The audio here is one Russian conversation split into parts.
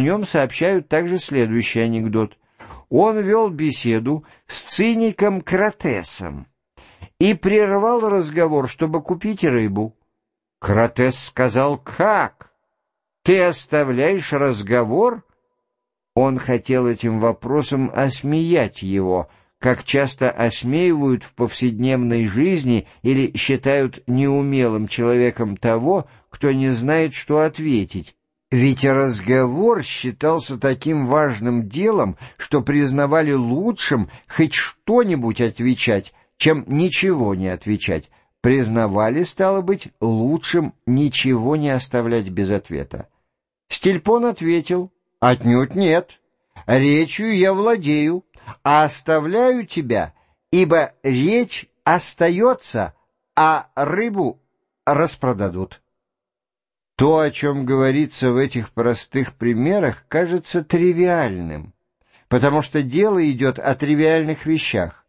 О нем сообщают также следующий анекдот. Он вел беседу с циником Кратесом и прервал разговор, чтобы купить рыбу. Кратес сказал, «Как? Ты оставляешь разговор?» Он хотел этим вопросом осмеять его, как часто осмеивают в повседневной жизни или считают неумелым человеком того, кто не знает, что ответить. Ведь разговор считался таким важным делом, что признавали лучшим хоть что-нибудь отвечать, чем ничего не отвечать. Признавали, стало быть, лучшим ничего не оставлять без ответа. Стильпон ответил, «Отнюдь нет. Речью я владею, а оставляю тебя, ибо речь остается, а рыбу распродадут». То, о чем говорится в этих простых примерах, кажется тривиальным, потому что дело идет о тривиальных вещах.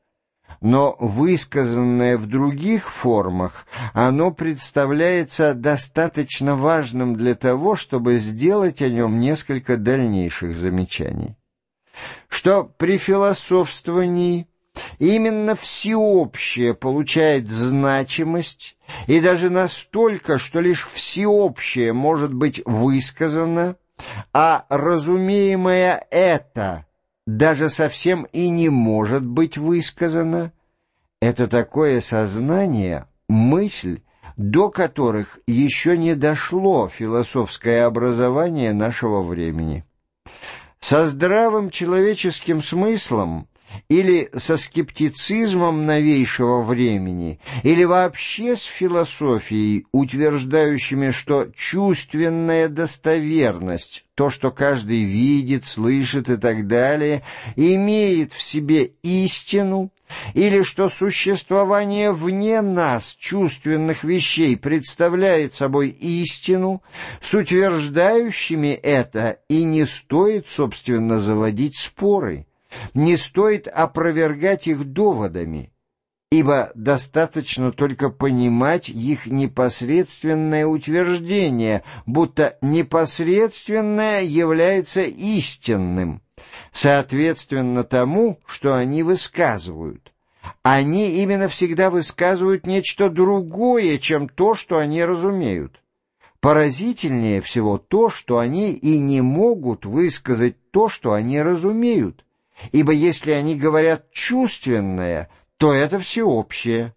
Но высказанное в других формах, оно представляется достаточно важным для того, чтобы сделать о нем несколько дальнейших замечаний. Что при философствовании Именно всеобщее получает значимость, и даже настолько, что лишь всеобщее может быть высказано, а разумеемое это даже совсем и не может быть высказано, это такое сознание, мысль, до которых еще не дошло философское образование нашего времени. Со здравым человеческим смыслом или со скептицизмом новейшего времени, или вообще с философией, утверждающими, что чувственная достоверность, то, что каждый видит, слышит и так далее, имеет в себе истину, или что существование вне нас чувственных вещей представляет собой истину, с утверждающими это и не стоит, собственно, заводить споры не стоит опровергать их доводами, ибо достаточно только понимать их непосредственное утверждение, будто непосредственное является истинным, соответственно тому, что они высказывают. Они именно всегда высказывают нечто другое, чем то, что они разумеют. Поразительнее всего то, что они и не могут высказать то, что они разумеют ибо если они говорят «чувственное», то это всеобщее.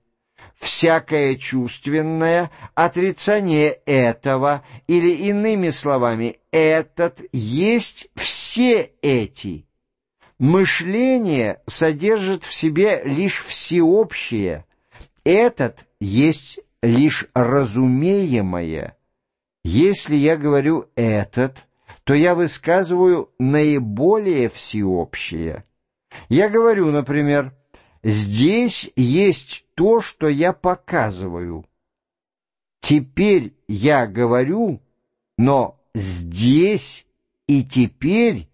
Всякое чувственное отрицание этого, или иными словами, этот есть все эти. Мышление содержит в себе лишь всеобщее, этот есть лишь разумеемое. Если я говорю «этот», то я высказываю наиболее всеобщее. Я говорю, например, «Здесь есть то, что я показываю». Теперь я говорю, но здесь и теперь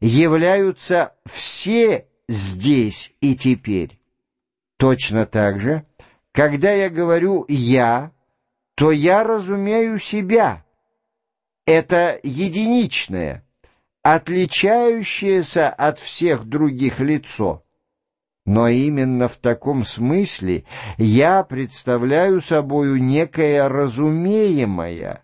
являются все здесь и теперь. Точно так же, когда я говорю «я», то я разумею себя – это единичное, отличающееся от всех других лицо. Но именно в таком смысле я представляю собою некое разумеемое.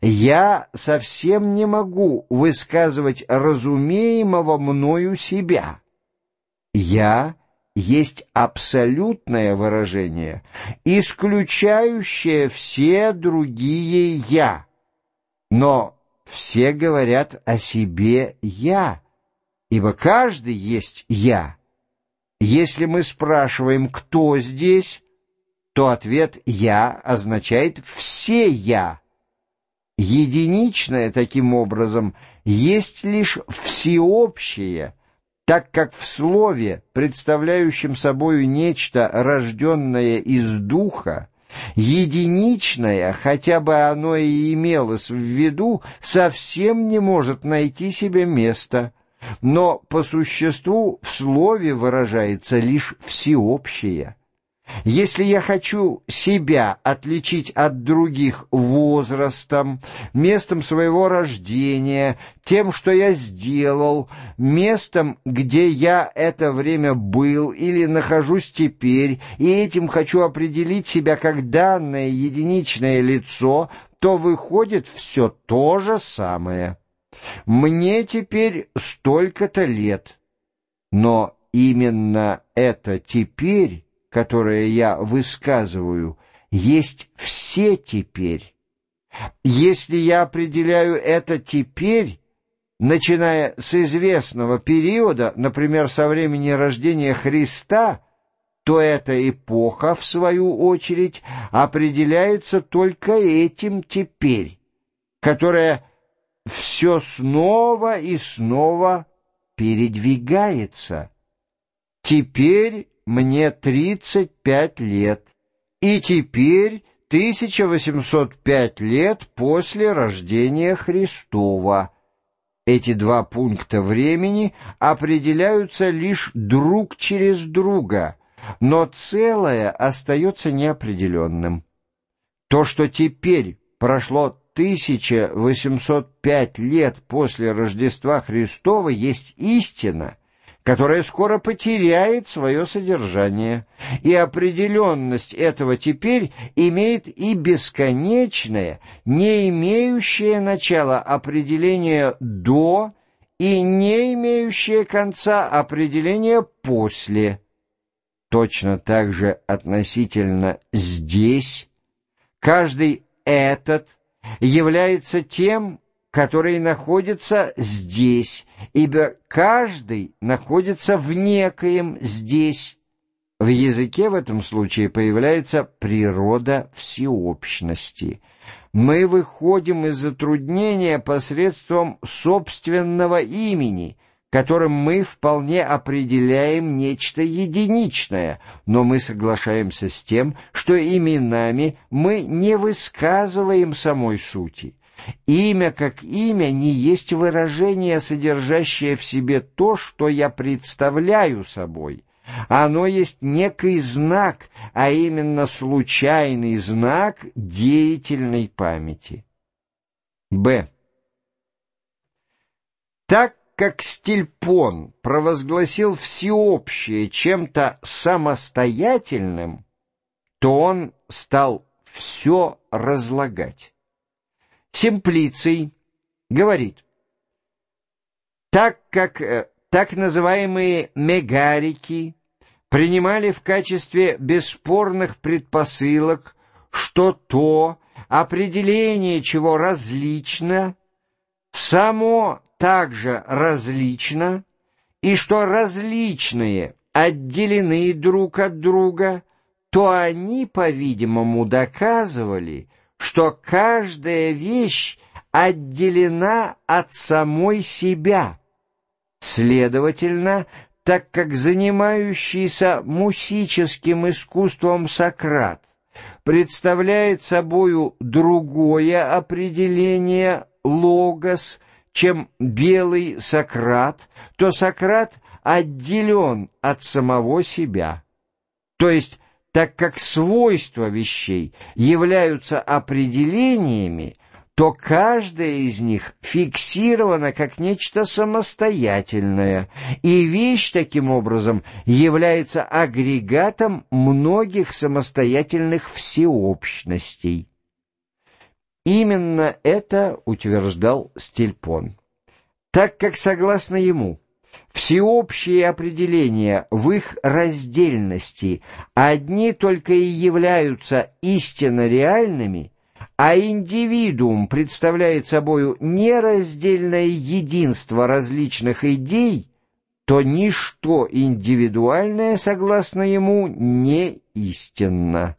Я совсем не могу высказывать разумеемого мною себя. Я есть абсолютное выражение, исключающее все другие «я». Но все говорят о себе «я», ибо каждый есть «я». Если мы спрашиваем «кто здесь?», то ответ «я» означает «все я». Единичное, таким образом, есть лишь всеобщее, так как в слове, представляющем собою нечто, рожденное из духа, Единичное, хотя бы оно и имелось в виду, совсем не может найти себе места, но по существу в слове выражается лишь всеобщее. Если я хочу себя отличить от других возрастом, местом своего рождения, тем, что я сделал, местом, где я это время был или нахожусь теперь, и этим хочу определить себя как данное единичное лицо, то выходит все то же самое. Мне теперь столько-то лет, но именно это теперь которое я высказываю, есть все теперь. Если я определяю это теперь, начиная с известного периода, например, со времени рождения Христа, то эта эпоха, в свою очередь, определяется только этим теперь, которое все снова и снова передвигается. Теперь мне 35 лет, и теперь 1805 лет после рождения Христова. Эти два пункта времени определяются лишь друг через друга, но целое остается неопределенным. То, что теперь прошло 1805 лет после Рождества Христова, есть истина — которая скоро потеряет свое содержание, и определенность этого теперь имеет и бесконечное, не имеющее начала определение «до» и не имеющее конца определение «после». Точно так же относительно «здесь» каждый «этот» является тем, который находится здесь, ибо каждый находится в некоем здесь. В языке в этом случае появляется природа всеобщности. Мы выходим из затруднения посредством собственного имени, которым мы вполне определяем нечто единичное, но мы соглашаемся с тем, что именами мы не высказываем самой сути. Имя как имя не есть выражение, содержащее в себе то, что я представляю собой. Оно есть некий знак, а именно случайный знак деятельной памяти. Б. Так как Стильпон провозгласил всеобщее чем-то самостоятельным, то он стал все разлагать. Симплиций говорит, так как э, так называемые мегарики принимали в качестве бесспорных предпосылок, что то, определение чего различно, само также различно, и что различные отделены друг от друга, то они, по-видимому, доказывали, что каждая вещь отделена от самой себя. Следовательно, так как занимающийся мусическим искусством Сократ представляет собою другое определение «логос», чем белый Сократ, то Сократ отделен от самого себя. То есть так как свойства вещей являются определениями, то каждая из них фиксирована как нечто самостоятельное, и вещь таким образом является агрегатом многих самостоятельных всеобщностей. Именно это утверждал Стильпон. Так как, согласно ему, всеобщие определения в их раздельности одни только и являются истинно реальными, а индивидуум представляет собою нераздельное единство различных идей, то ничто индивидуальное, согласно ему, не истинно.